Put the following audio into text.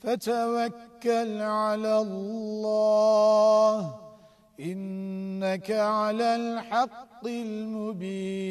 فتوكل على الله إنك على الحق المبين